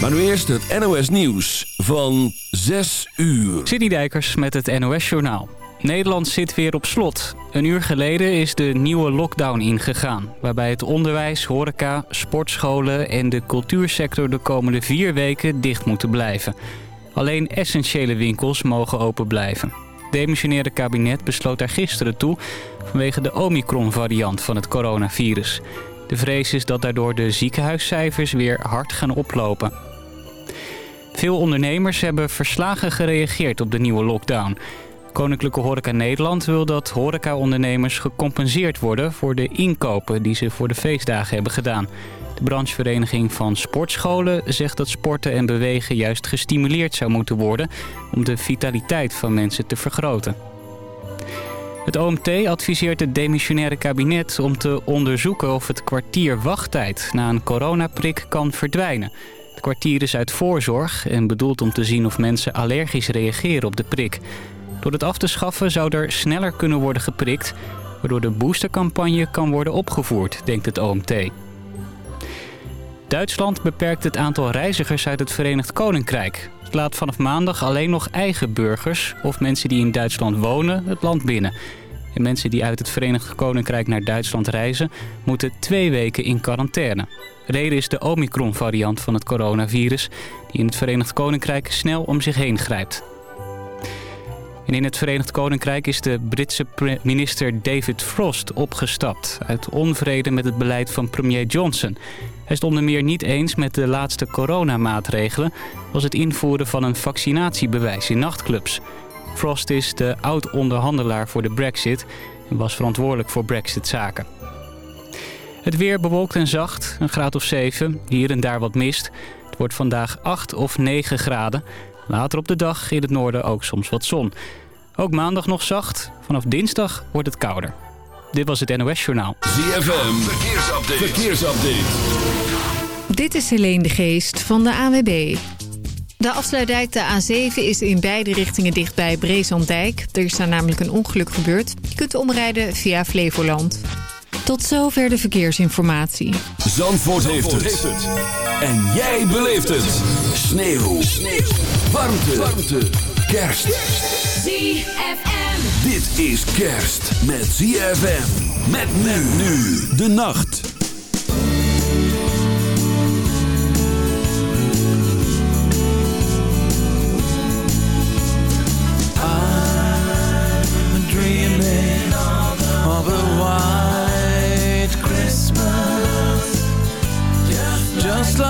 Maar nu eerst het NOS Nieuws van 6 uur. Citydijkers met het NOS Journaal. Nederland zit weer op slot. Een uur geleden is de nieuwe lockdown ingegaan... waarbij het onderwijs, horeca, sportscholen en de cultuursector... de komende vier weken dicht moeten blijven. Alleen essentiële winkels mogen open blijven. Het demissionaire kabinet besloot daar gisteren toe... vanwege de Omicron-variant van het coronavirus. De vrees is dat daardoor de ziekenhuiscijfers weer hard gaan oplopen. Veel ondernemers hebben verslagen gereageerd op de nieuwe lockdown... Koninklijke Horeca Nederland wil dat horecaondernemers gecompenseerd worden voor de inkopen die ze voor de feestdagen hebben gedaan. De branchevereniging van sportscholen zegt dat sporten en bewegen juist gestimuleerd zou moeten worden om de vitaliteit van mensen te vergroten. Het OMT adviseert het demissionaire kabinet om te onderzoeken of het kwartier wachttijd na een coronaprik kan verdwijnen. Het kwartier is uit voorzorg en bedoeld om te zien of mensen allergisch reageren op de prik. Door het af te schaffen zou er sneller kunnen worden geprikt... waardoor de boostercampagne kan worden opgevoerd, denkt het OMT. Duitsland beperkt het aantal reizigers uit het Verenigd Koninkrijk. Laat vanaf maandag alleen nog eigen burgers of mensen die in Duitsland wonen het land binnen. En mensen die uit het Verenigd Koninkrijk naar Duitsland reizen... moeten twee weken in quarantaine. Reden is de Omicron-variant van het coronavirus... die in het Verenigd Koninkrijk snel om zich heen grijpt. En in het Verenigd Koninkrijk is de Britse minister David Frost opgestapt... uit onvrede met het beleid van premier Johnson. Hij stond er meer niet eens met de laatste coronamaatregelen... als het invoeren van een vaccinatiebewijs in nachtclubs. Frost is de oud-onderhandelaar voor de brexit... en was verantwoordelijk voor brexit-zaken. Het weer bewolkt en zacht, een graad of 7, hier en daar wat mist. Het wordt vandaag 8 of 9 graden... Later op de dag in het noorden ook soms wat zon. Ook maandag nog zacht. Vanaf dinsdag wordt het kouder. Dit was het NOS Journaal. ZFM, verkeersupdate. verkeersupdate. Dit is Helene de Geest van de AWB. De afsluitdijk de A7 is in beide richtingen dicht bij Breeslanddijk. Er is daar namelijk een ongeluk gebeurd. Je kunt omrijden via Flevoland. Tot zover de verkeersinformatie. Zandvoort, heeft, het. En jij beleeft het. Sneeuw. Sneeuw. Warmte. Warmte. Kerst. ZFM. Dit is kerst met ZFM. Met men nu. De nacht.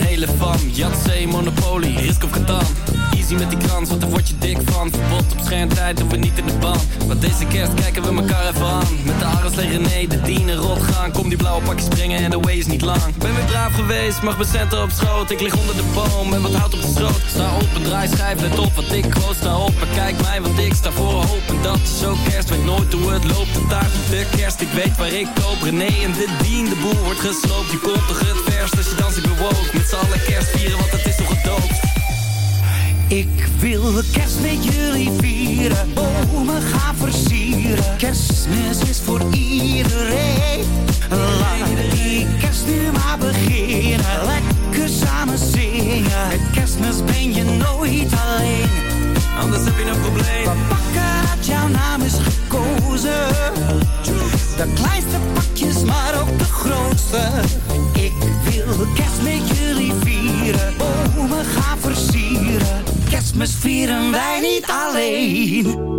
de hele fam. Yatzee, Monopoly, Risk of Catan. Easy met die krans, want daar word je dik van. Verbod op schermtijd, doen we niet in de band. Want deze kerst kijken we elkaar even aan. Met de Ares tegen René, de dienen rot gaan die blauwe pakjes brengen en de way is niet lang. Ben weer braaf geweest, mag mijn centen op schoot. Ik lig onder de boom en wat hout op de stroot Sta op, een draai, schijf, let op wat ik quote Sta op, maar kijk mij, want ik sta voor een hoop. En dat is ook kerst, weet nooit hoe het loopt. De taart op de kerst, ik weet waar ik koop. René en de dien, de boel wordt gesloopt. Je komt toch het verst als je dans ik bewoog Met z'n allen kerst vieren, want het is toch gedoopt. Ik wil kerst met jullie vieren, bomen gaan versieren. Kerstmis is voor iedereen. Laat die kerst nu maar beginnen. Lekker samen zingen. Met kerstmis ben je nooit alleen. Anders heb je een probleem We pakken dat jouw naam is gekozen. De kleinste pakjes, maar ook de grootste. Ik wil kerst met jullie vieren. Bomen gaan versieren. Kerstmis vieren wij niet alleen.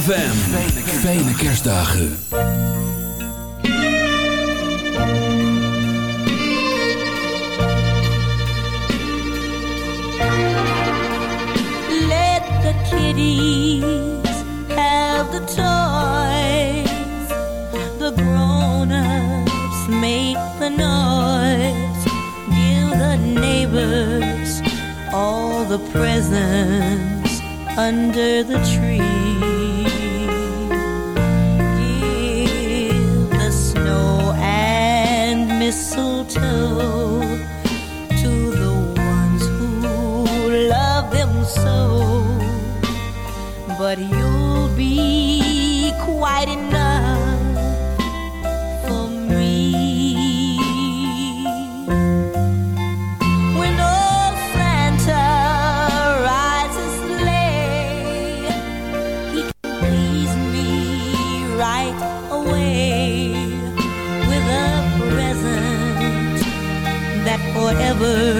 ZFM. Fijne kerstdagen. Let the kiddies have the toys. The grown-ups make the noise. Give the neighbors all the presents under the tree. be quite enough for me. When old Santa rises late, he can please me right away with a present that forever.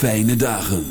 fijne dagen.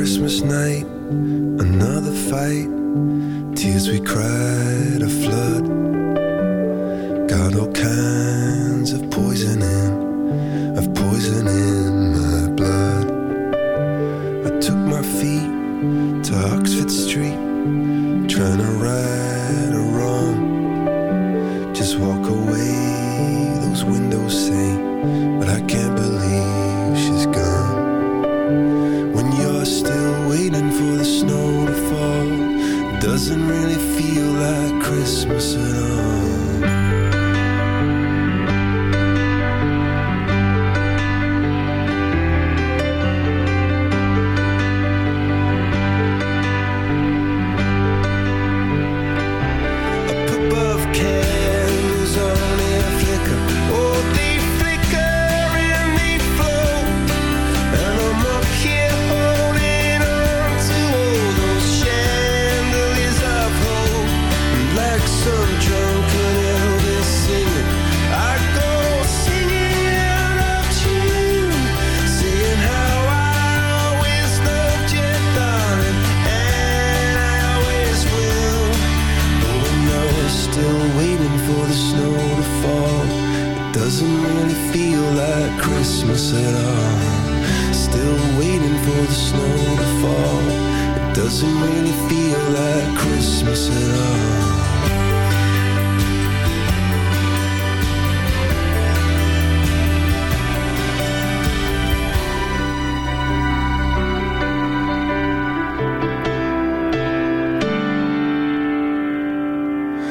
Christmas night, another fight. Tears we cried, a flood. Got all kinds of poison in, of poison in my blood. I took my feet to Oxford Street.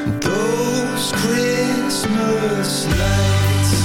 Those Christmas lights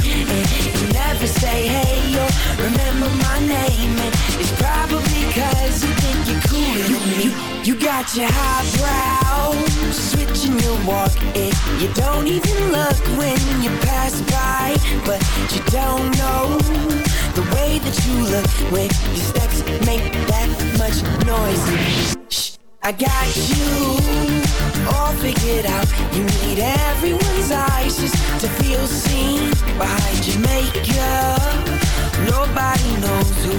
And say hey or remember my name, and it's probably cause you think you're cooler than me. You got your highbrow, switching your walk, and you don't even look when you pass by, but you don't know the way that you look when your steps make that much noise. Shh, I got you all figured out. You need everyone's eyes just to feel seen behind your makeup. Nobody knows who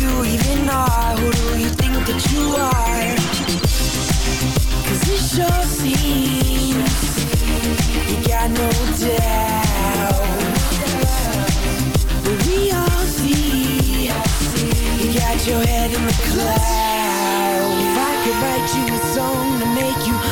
you even are. Who do you think that you are? Cause it sure seems you got no doubt. But we all see you got your head in the clouds. If I could write you a song to make you